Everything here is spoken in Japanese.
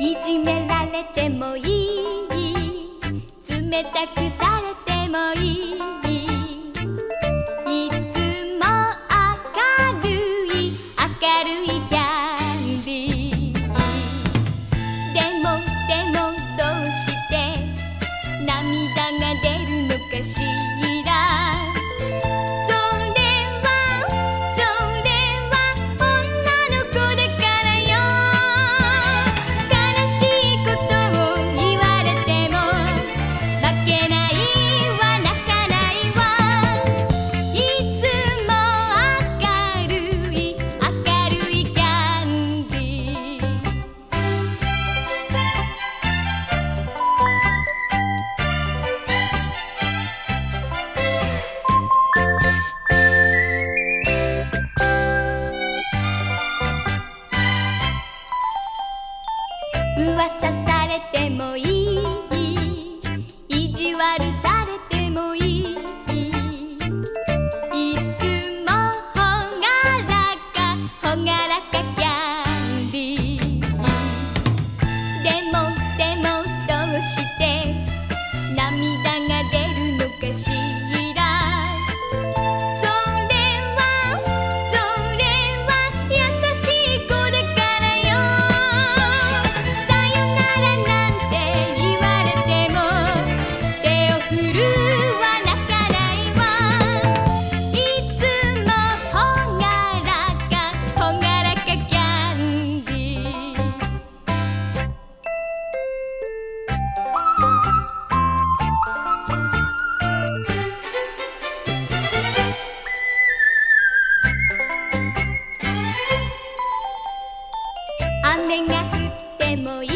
いじめられてもいい。つめたくされてもいい。いつも明るい明るいキャンディー。でもでもどうして涙が出るのかしら。噂されてもいい意地悪さ雨が降ってもいい